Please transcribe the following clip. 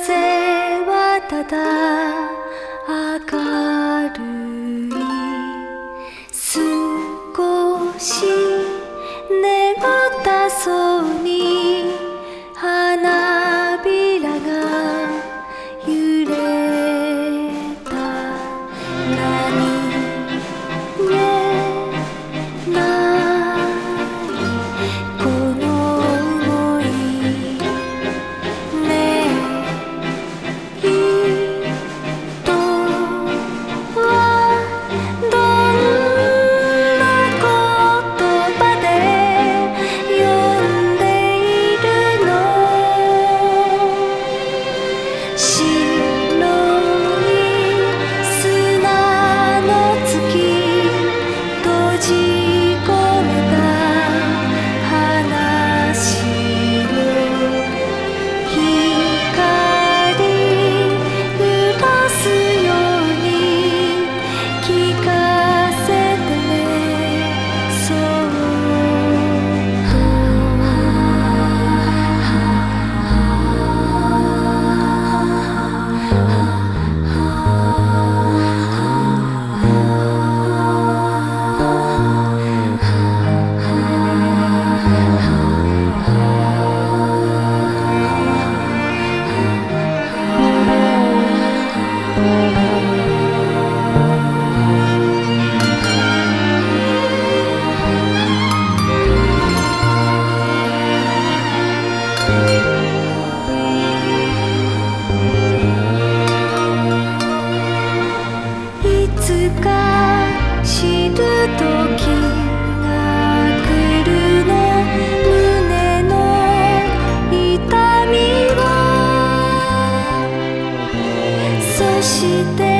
風はただ You. して